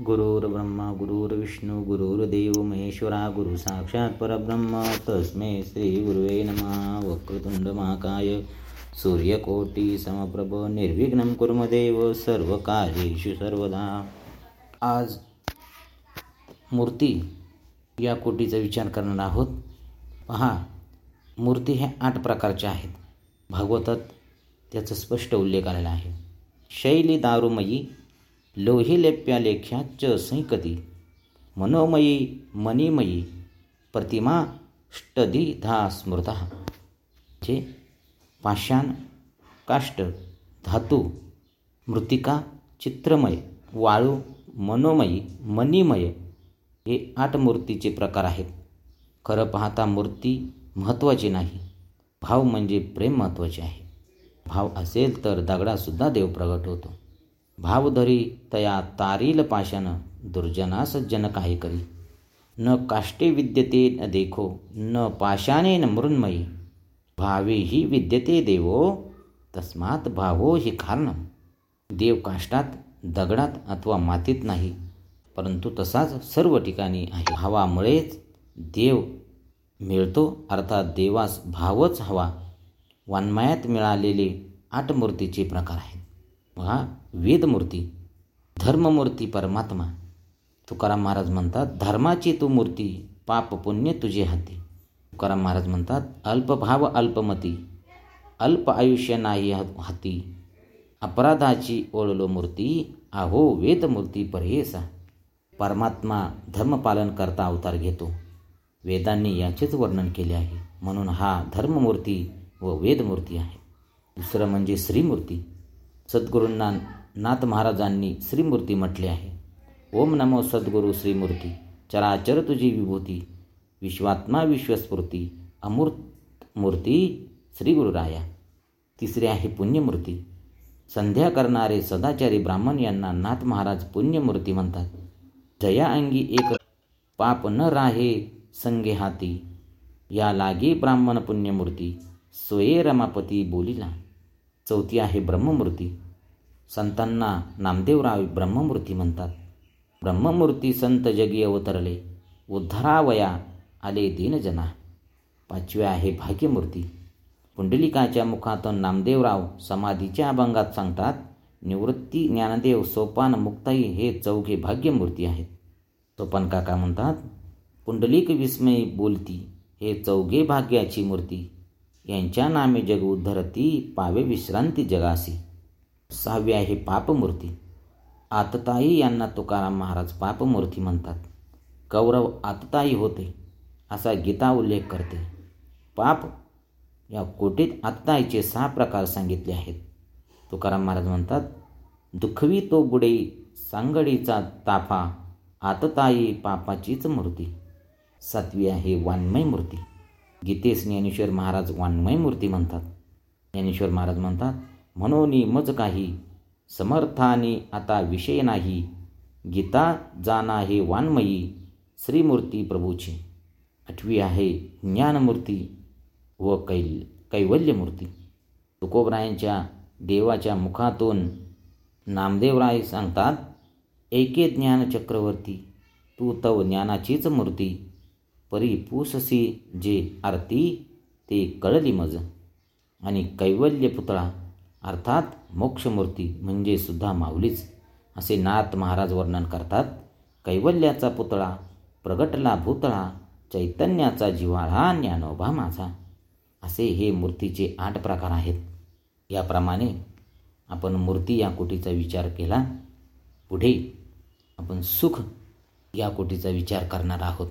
गुरुर्ब्रह्मा गुरुर्विष्णू गुरुर्देव महेश्वरा गुरु साक्षात परब्रह्म. तस्मै श्री गुरुवे नमः. वक्रतुंड महाकाय. सूर्यकोटी समप्रभ निर्विघ्न कुर्मदेव सर्व कार्येषु सर्वदा. आज मूर्ती या कोटीचा विचार करणार आहोत. पहा मूर्ती ह्या आठ प्रकारच्या आहेत. भागवतात त्याचा स्पष्ट उल्लेख आलेला आहे. शैली दारुमयी लोहिलेप्या लेख्याच संकती मनोमयी मणिमयी प्रतिमा धा स्मृता। जे पाषाण काष्ट धातू मृतिका चित्रमय वाळू मनोमयी मणिमय हे आठ मूर्तीचे प्रकार आहेत. खरं पाहता मूर्ती महत्त्वाची नाही भाव म्हणजे प्रेम महत्त्वाचे आहे. भाव असेल तर दगडासुद्धा देव प्रगट होतो. भावधरी तया तारील पाशन दुर्जना सज्जन काही करी. न काष्टे विद्यते न देखो न पाशाने न मृन्मयी भावे ही विद्यते देवो तस्मात भावो ही कारण देव काष्टात दगडात अथवा मातीत नाही परंतु तसाच सर्व ठिकाणी आहे. भावामुळेच देव मिळतो अर्थात देवास भावच हवा. वान्मयात मिळालेले आठ मूर्तीचे प्रकार आहेत. पहा वेदमूर्ती धर्ममूर्ती परमात्मा। तुकाराम महाराज म्हणतात धर्माची तू मूर्ती पाप पुण्य तुझे हाती. तुकाराम महाराज म्हणतात अल्पभाव अल्पमती अल्प आयुष्य नाही हाती अपराधाची ओळलो मूर्ती आहो वेदमूर्ती परहेसा. परमात्मा धर्मपालन करता अवतार घेतो. वेदांनी याचेच वर्णन केले आहे. म्हणून हा धर्ममूर्ती व वेदमूर्ती आहे. दुसरं म्हणजे श्रीमूर्ती सद्गुरूंना नाथ महाराजांनी श्रीमूर्ती म्हटले आहे. ओम नमो सद्गुरू श्रीमूर्ती. चराचर तुझी विभूती. विश्वात्मा विश्वस्फूर्ती. अमूर्त मूर्ती श्री गुरुराया आहे पुण्यमूर्ती. संध्या करणारे सदाचारी ब्राह्मण यांना नाथ महाराज पुण्यमूर्ती म्हणतात. जया अंगी एक पाप न राहे संगे हाती. या लागे ब्राह्मण पुण्यमूर्ती. स्वये रमापती बोलिला. चौथी आहे ब्रह्ममूर्ती. संतांना नामदेवराव ब्रह्ममूर्ती म्हणतात. ब्रह्ममूर्ती संत जगी अवतरले उद्धारावया आले दीनजना पाचवे आहे भाग्यमूर्ती. पुंडलिकाच्या मुखातून नामदेवराव समाधीच्या अभंगात सांगतात निवृत्ती ज्ञानदेव सोपान मुक्ताई हे चौघे भाग्यमूर्ती आहेत. सोपान काका म्हणतात पुंडलिक विस्मय बोलती हे चौघे भाग्याची मूर्ती. यांच्या नामे जग उद्धरती पावे विश्रांती जगासी. सहावी आहे पापमूर्ती. आतताई यांना तुकाराम महाराज पापमूर्ती म्हणतात. कौरव आतताई होते असा गीता उल्लेख करते. पाप या कोटीत आत्ताईचे सहा प्रकार सांगितले आहेत. तुकाराम महाराज म्हणतात दुखवी तो गुडे सांगडीचा ताफा आतताई पापाचीच मूर्ती. सातवी आहे वाङ्मय मूर्ती गीतेस ज्ञानेश्वर महाराज वाङ्मय मूर्ती म्हणतात. ज्ञानेश्वर महाराज म्हणतात म्हणून मज काही समर्थाने आता विषय नाही. गीता जाना हे वाङ्मयी श्रीमूर्ती प्रभूची. आठवी आहे ज्ञानमूर्ती व कैल कैवल्यमूर्ती. तुकोबरायांच्या देवाच्या मुखातून नामदेवराय सांगतात एके ज्ञान चक्रवर्ती तू तव ज्ञानाचीच मूर्ती. परी पूससी जे आरती ते कळली मज. आणि कैवल्य पुतळा अर्थात मोक्षमूर्ती म्हणजे सुद्धा माऊलीच असे नाथ महाराज वर्णन करतात. कैवल्याचा पुतळा प्रगटला भूतळा चैतन्याचा जिवाळा ज्ञानोबा माझा. असे हे मूर्तीचे आठ प्रकार आहेत. याप्रमाणे आपण मूर्ती या कोटीचा विचार केला. पुढे आपण सुख या कोटीचा विचार करणार आहोत.